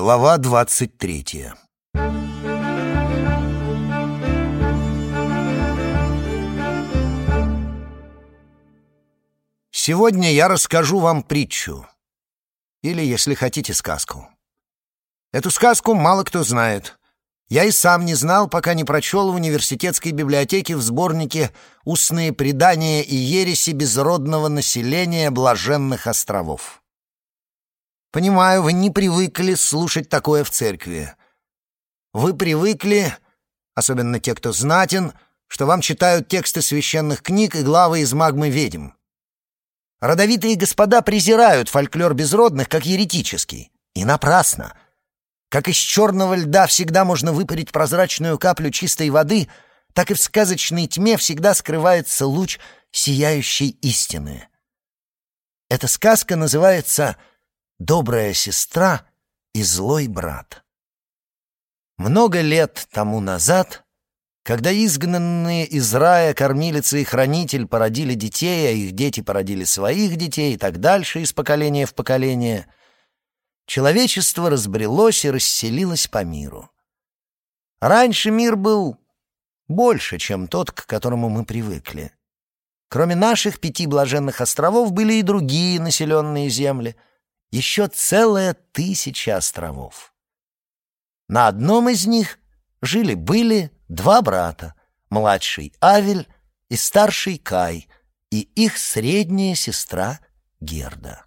Глава двадцать третья Сегодня я расскажу вам притчу. Или, если хотите, сказку. Эту сказку мало кто знает. Я и сам не знал, пока не прочел в университетской библиотеке в сборнике «Устные предания и ереси безродного населения блаженных островов». Понимаю, вы не привыкли слушать такое в церкви. Вы привыкли, особенно те, кто знатен, что вам читают тексты священных книг и главы из магмы ведьм. Родовитые господа презирают фольклор безродных как еретический. И напрасно. Как из черного льда всегда можно выпарить прозрачную каплю чистой воды, так и в сказочной тьме всегда скрывается луч сияющей истины. Эта сказка называется «Добрая сестра и злой брат». Много лет тому назад когда изгнанные из рая кормилица и хранитель породили детей, а их дети породили своих детей и так дальше из поколения в поколение, человечество разбрелось и расселилось по миру. Раньше мир был больше, чем тот, к которому мы привыкли. Кроме наших пяти блаженных островов были и другие населенные земли, еще целая тысяча островов. На одном из них жили-были два брата, младший Авель и старший Кай, и их средняя сестра Герда.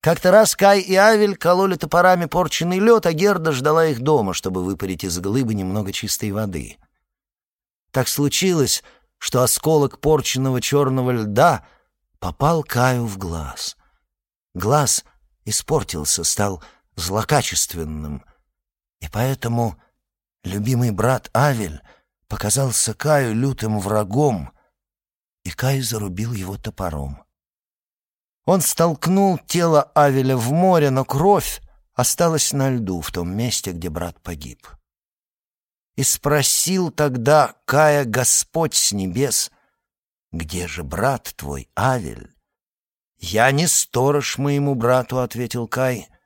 Как-то раз Кай и Авель кололи топорами порченный лед, а Герда ждала их дома, чтобы выпарить из глыбы немного чистой воды. Так случилось, что осколок порченного черного льда попал Каю в глаз. Глаз испортился, стал злокачественным, и поэтому Любимый брат Авель показался Каю лютым врагом, и Кай зарубил его топором. Он столкнул тело Авеля в море, но кровь осталась на льду в том месте, где брат погиб. И спросил тогда Кая Господь с небес, «Где же брат твой, Авель?» «Я не сторож моему брату», — ответил Кай, —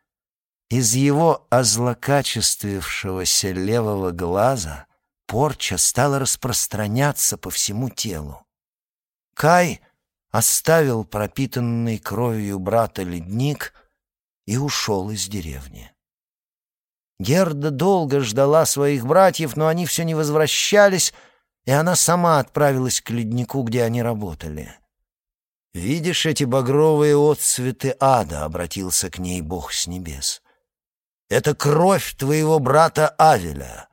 из его озлокачествившегося левого глаза порча стала распространяться по всему телу. Кай оставил пропитанный кровью брата ледник и ушел из деревни. Герда долго ждала своих братьев, но они все не возвращались, и она сама отправилась к леднику, где они работали. «Видишь эти багровые отцветы ада?» — обратился к ней Бог с небес. Это кровь твоего брата Авеля».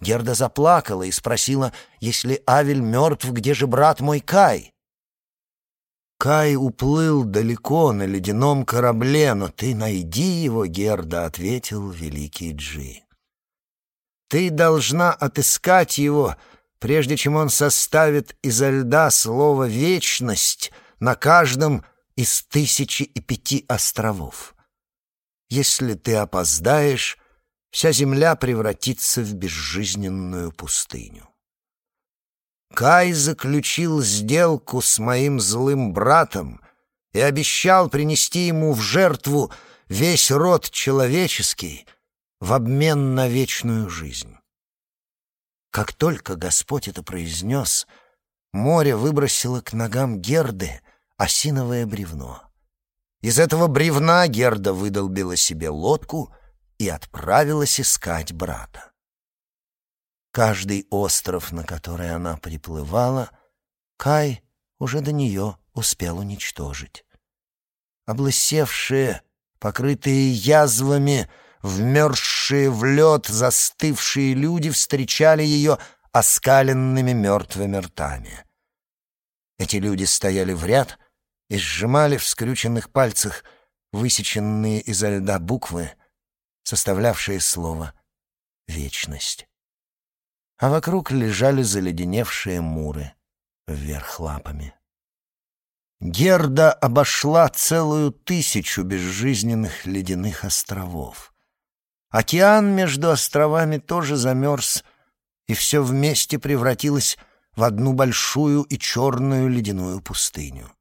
Герда заплакала и спросила, если Авель мертв, где же брат мой Кай? Кай уплыл далеко на ледяном корабле, но ты найди его, Герда, — ответил великий Джи. Ты должна отыскать его, прежде чем он составит изо льда слово «вечность» на каждом из тысячи и пяти островов. Если ты опоздаешь, вся земля превратится в безжизненную пустыню. Кай заключил сделку с моим злым братом и обещал принести ему в жертву весь род человеческий в обмен на вечную жизнь. Как только Господь это произнес, море выбросило к ногам Герды осиновое бревно. Из этого бревна Герда выдолбила себе лодку и отправилась искать брата. Каждый остров, на который она приплывала, Кай уже до нее успел уничтожить. Облысевшие, покрытые язвами, вмерзшие в лед застывшие люди встречали ее оскаленными мертвыми ртами. Эти люди стояли в ряд — и сжимали в скрюченных пальцах высеченные изо льда буквы, составлявшие слово «вечность». А вокруг лежали заледеневшие муры вверх лапами. Герда обошла целую тысячу безжизненных ледяных островов. Океан между островами тоже замерз, и все вместе превратилось в одну большую и черную ледяную пустыню.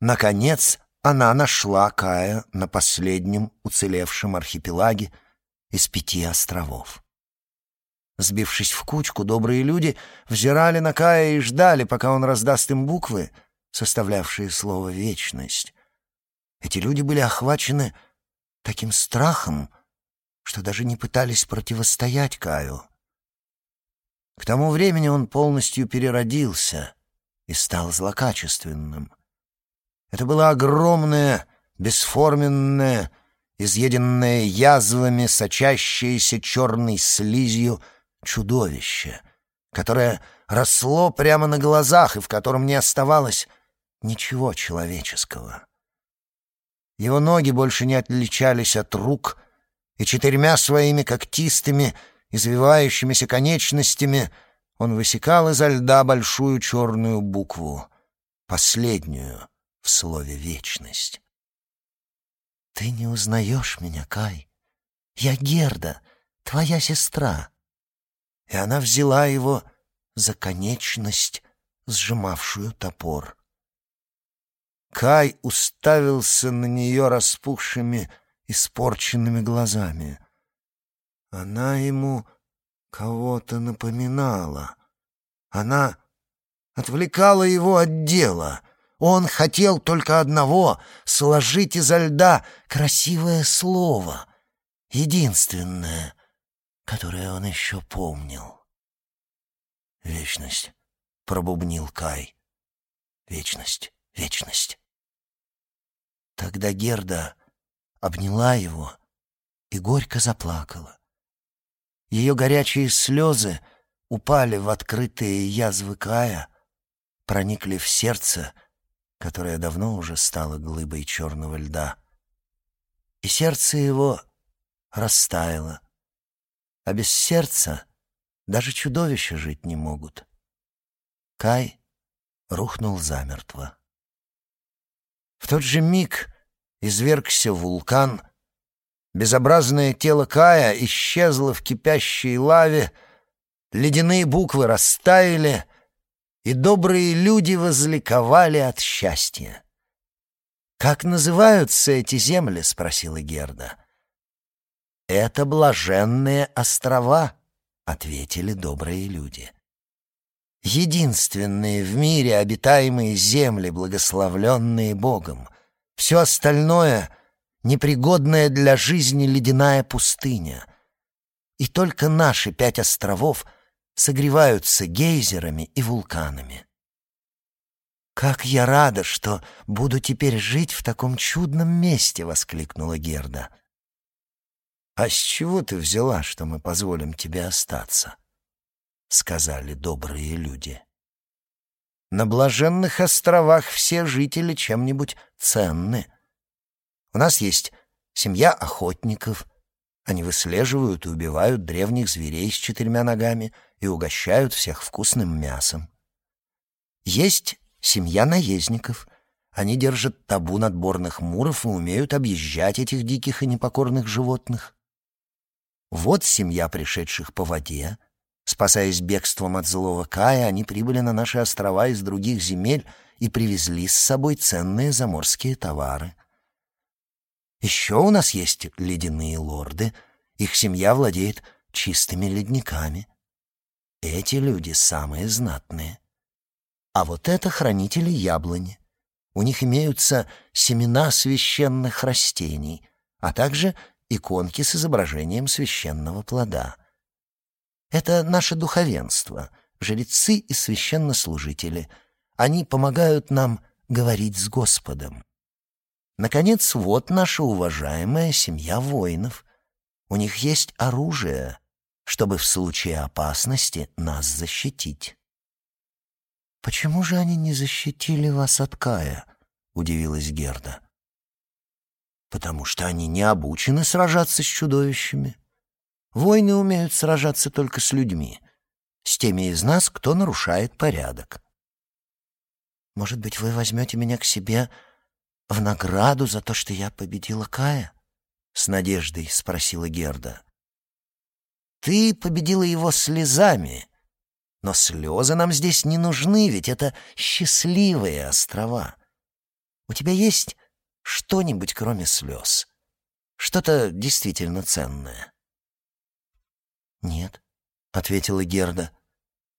Наконец она нашла Кая на последнем уцелевшем архипелаге из пяти островов. Сбившись в кучку, добрые люди взирали на Кая и ждали, пока он раздаст им буквы, составлявшие слово «вечность». Эти люди были охвачены таким страхом, что даже не пытались противостоять Каю. К тому времени он полностью переродился и стал злокачественным. Это было огромное, бесформенное, изъеденное язвами, сочащееся черной слизью чудовище, которое росло прямо на глазах и в котором не оставалось ничего человеческого. Его ноги больше не отличались от рук, и четырьмя своими когтистыми, извивающимися конечностями он высекал изо льда большую черную букву, последнюю в слове «вечность». «Ты не узнаешь меня, Кай. Я Герда, твоя сестра». И она взяла его за конечность, сжимавшую топор. Кай уставился на нее распухшими, испорченными глазами. Она ему кого-то напоминала. Она отвлекала его от дела. Он хотел только одного — сложить изо льда красивое слово, единственное, которое он еще помнил. «Вечность», — пробубнил Кай. «Вечность, вечность». Тогда Герда обняла его и горько заплакала. Ее горячие слезы упали в открытые язвы Кая, проникли в сердце, которое давно уже стало глыбой черного льда. И сердце его растаяло. А без сердца даже чудовища жить не могут. Кай рухнул замертво. В тот же миг извергся вулкан, безобразное тело Кая исчезло в кипящей лаве, ледяные буквы растаяли, и добрые люди возликовали от счастья. «Как называются эти земли?» — спросила Герда. «Это блаженные острова», — ответили добрые люди единственные в мире обитаемые земли, благословленные Богом. Все остальное — непригодная для жизни ледяная пустыня. И только наши пять островов согреваются гейзерами и вулканами. «Как я рада, что буду теперь жить в таком чудном месте!» — воскликнула Герда. «А с чего ты взяла, что мы позволим тебе остаться?» сказали добрые люди. На блаженных островах все жители чем-нибудь ценны. У нас есть семья охотников. Они выслеживают и убивают древних зверей с четырьмя ногами и угощают всех вкусным мясом. Есть семья наездников. Они держат табу надборных муров и умеют объезжать этих диких и непокорных животных. Вот семья пришедших по воде — Спасаясь бегством от злого Кая, они прибыли на наши острова из других земель и привезли с собой ценные заморские товары. Еще у нас есть ледяные лорды. Их семья владеет чистыми ледниками. Эти люди самые знатные. А вот это хранители яблони. У них имеются семена священных растений, а также иконки с изображением священного плода — это наше духовенство, жрецы и священнослужители. Они помогают нам говорить с Господом. Наконец, вот наша уважаемая семья воинов. У них есть оружие, чтобы в случае опасности нас защитить. «Почему же они не защитили вас от Кая?» — удивилась Герда. «Потому что они не обучены сражаться с чудовищами. Войны умеют сражаться только с людьми, с теми из нас, кто нарушает порядок. Может быть, вы возьмете меня к себе в награду за то, что я победила Кая? С надеждой спросила Герда. Ты победила его слезами, но слезы нам здесь не нужны, ведь это счастливые острова. У тебя есть что-нибудь кроме слез. Что-то действительно ценное. «Нет», — ответила Герда.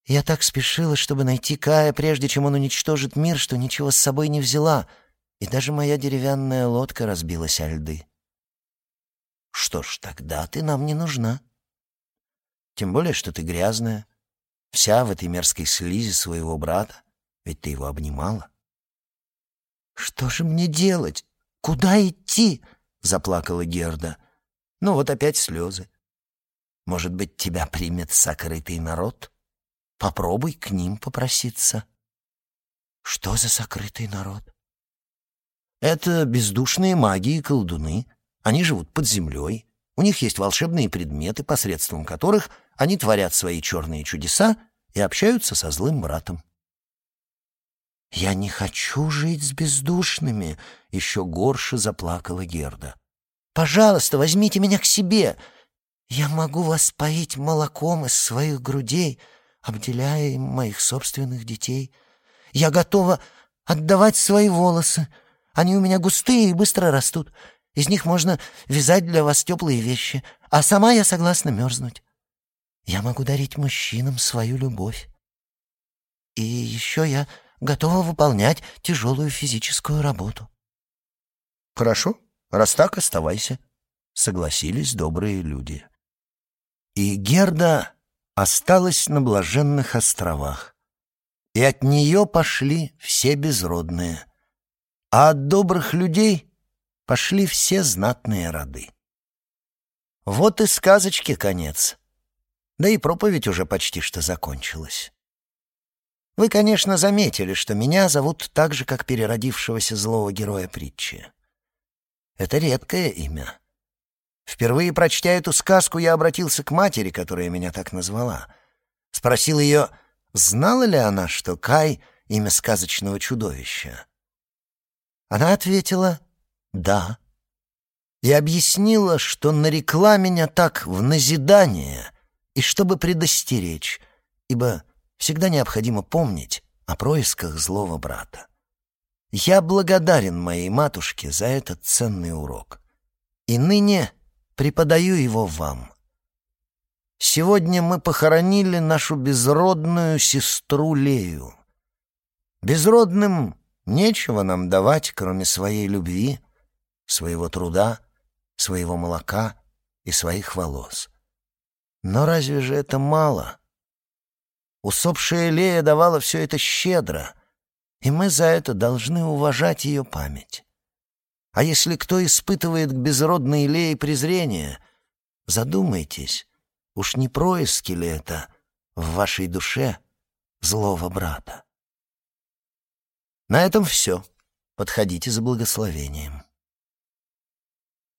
«Я так спешила, чтобы найти Кая, прежде чем он уничтожит мир, что ничего с собой не взяла, и даже моя деревянная лодка разбилась о льды». «Что ж, тогда ты нам не нужна. Тем более, что ты грязная, вся в этой мерзкой слизи своего брата, ведь ты его обнимала». «Что же мне делать? Куда идти?» — заплакала Герда. «Ну вот опять слезы. Может быть, тебя примет сокрытый народ? Попробуй к ним попроситься». «Что за сокрытый народ?» «Это бездушные маги и колдуны. Они живут под землей. У них есть волшебные предметы, посредством которых они творят свои черные чудеса и общаются со злым братом. «Я не хочу жить с бездушными!» — еще горше заплакала Герда. «Пожалуйста, возьмите меня к себе! Я могу вас поить молоком из своих грудей, обделяя им моих собственных детей. Я готова отдавать свои волосы. Они у меня густые и быстро растут. Из них можно вязать для вас теплые вещи, а сама я согласна мерзнуть. Я могу дарить мужчинам свою любовь. И еще я готова выполнять тяжелую физическую работу. Хорошо, раз так, оставайся, согласились добрые люди. И Герда осталась на блаженных островах, и от нее пошли все безродные, а от добрых людей пошли все знатные роды. Вот и сказочки конец, да и проповедь уже почти что закончилась. Вы, конечно, заметили, что меня зовут так же, как переродившегося злого героя притчи. Это редкое имя. Впервые прочтя эту сказку, я обратился к матери, которая меня так назвала. Спросил ее, знала ли она, что Кай — имя сказочного чудовища. Она ответила «да» и объяснила, что нарекла меня так в назидание и чтобы предостеречь, ибо всегда необходимо помнить о происках злого брата. Я благодарен моей матушке за этот ценный урок. И ныне преподаю его вам. Сегодня мы похоронили нашу безродную сестру Лею. Безродным нечего нам давать, кроме своей любви, своего труда, своего молока и своих волос. Но разве же это мало? Усопшая Лея давала все это щедро, и мы за это должны уважать ее память. А если кто испытывает к безродной Лее презрение, задумайтесь, уж не происки ли это в вашей душе злого брата? На этом все. Подходите за благословением.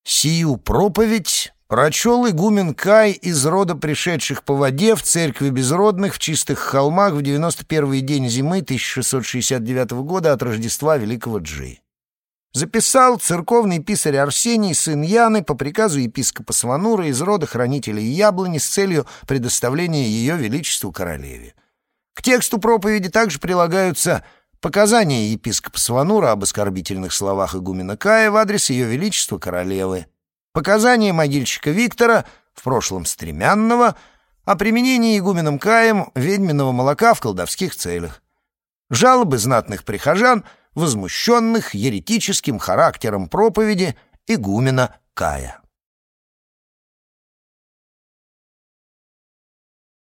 Сию проповедь прочел игумен Кай из рода пришедших по воде в церкви безродных в чистых холмах в 91-й день зимы 1669 года от Рождества Великого Джи. Записал церковный писарь Арсений, сын Яны, по приказу епископа Сванура из рода хранителей яблони с целью предоставления ее величеству королеве. К тексту проповеди также прилагаются показания епископа Сванура об оскорбительных словах игумена Кая в адрес ее величества королевы, Показания могильщика Виктора, в прошлом стремянного, о применении игуменом Каем ведьминого молока в колдовских целях. Жалобы знатных прихожан, возмущенных еретическим характером проповеди игумена Кая.